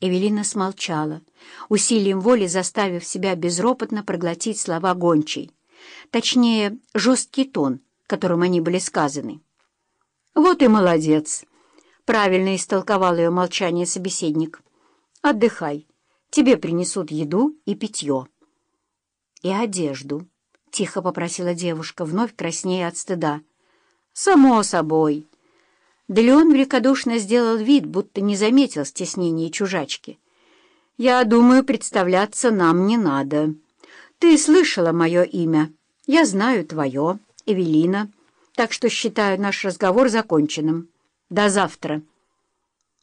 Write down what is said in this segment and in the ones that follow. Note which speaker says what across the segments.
Speaker 1: Эвелина смолчала, усилием воли заставив себя безропотно проглотить слова гончей. Точнее, жесткий тон, которым они были сказаны. «Вот и молодец!» — правильно истолковал ее молчание собеседник. «Отдыхай. Тебе принесут еду и питье». «И одежду», — тихо попросила девушка, вновь краснея от стыда. «Само собой». Да Леон великодушно сделал вид, будто не заметил стеснения чужачки. «Я думаю, представляться нам не надо. Ты слышала мое имя. Я знаю твое, Эвелина, так что считаю наш разговор законченным. До завтра».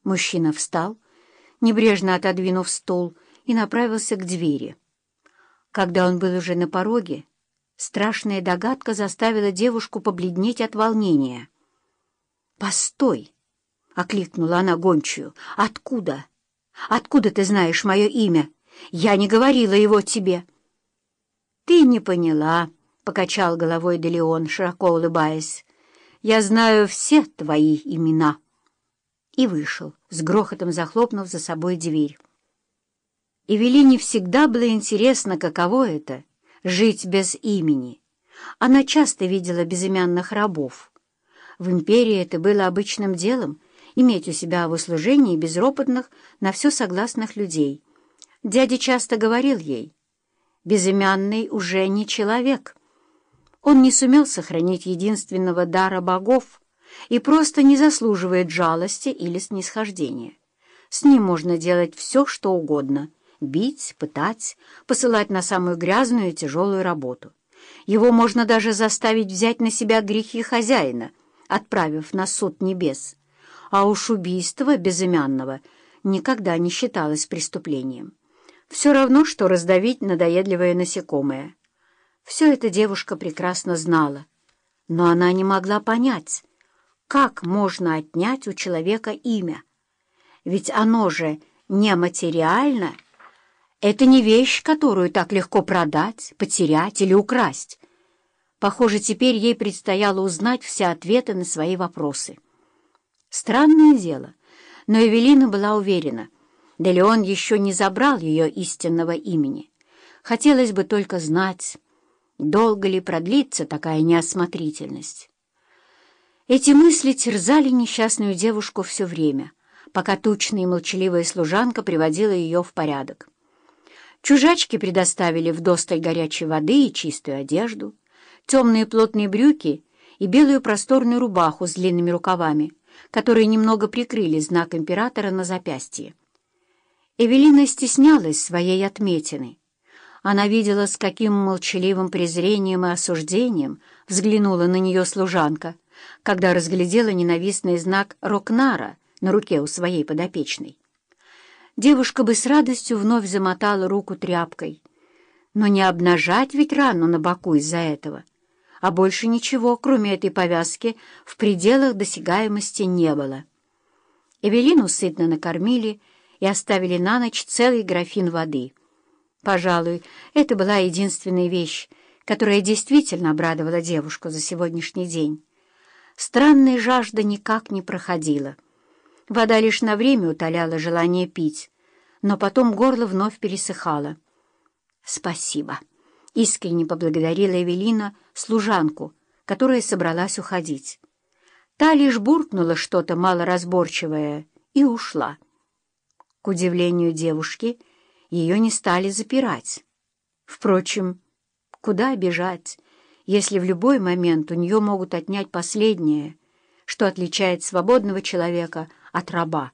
Speaker 1: Мужчина встал, небрежно отодвинув стул, и направился к двери. Когда он был уже на пороге, страшная догадка заставила девушку побледнеть от волнения — «Постой!» — окликнула она гончую. «Откуда? Откуда ты знаешь мое имя? Я не говорила его тебе». «Ты не поняла», — покачал головой Делеон, широко улыбаясь. «Я знаю все твои имена». И вышел, с грохотом захлопнув за собой дверь. Эвелине всегда было интересно, каково это — жить без имени. Она часто видела безымянных рабов. В империи это было обычным делом — иметь у себя в услужении безропотных, на все согласных людей. Дядя часто говорил ей, «Безымянный уже не человек». Он не сумел сохранить единственного дара богов и просто не заслуживает жалости или снисхождения. С ним можно делать все, что угодно — бить, пытать, посылать на самую грязную и тяжелую работу. Его можно даже заставить взять на себя грехи хозяина — отправив на суд небес, а уж убийство безымянного никогда не считалось преступлением. Все равно, что раздавить надоедливое насекомое. Все это девушка прекрасно знала, но она не могла понять, как можно отнять у человека имя. Ведь оно же нематериально. Это не вещь, которую так легко продать, потерять или украсть. Похоже, теперь ей предстояло узнать все ответы на свои вопросы. Странное дело, но Эвелина была уверена, да Леон еще не забрал ее истинного имени. Хотелось бы только знать, долго ли продлится такая неосмотрительность. Эти мысли терзали несчастную девушку все время, пока тучная и молчаливая служанка приводила ее в порядок. Чужачки предоставили вдосталь горячей воды и чистую одежду — темные плотные брюки и белую просторную рубаху с длинными рукавами, которые немного прикрыли знак императора на запястье. Эвелина стеснялась своей отметины. Она видела, с каким молчаливым презрением и осуждением взглянула на нее служанка, когда разглядела ненавистный знак Рокнара на руке у своей подопечной. Девушка бы с радостью вновь замотала руку тряпкой, но не обнажать ведь рану на боку из-за этого — а больше ничего, кроме этой повязки, в пределах досягаемости не было. Эвелину сытно накормили и оставили на ночь целый графин воды. Пожалуй, это была единственная вещь, которая действительно обрадовала девушку за сегодняшний день. Странная жажда никак не проходила. Вода лишь на время утоляла желание пить, но потом горло вновь пересыхало. «Спасибо», — искренне поблагодарила Эвелина, — служанку, которая собралась уходить. Та лишь буркнула что-то малоразборчивое и ушла. К удивлению девушки, ее не стали запирать. Впрочем, куда бежать, если в любой момент у нее могут отнять последнее, что отличает свободного человека от раба?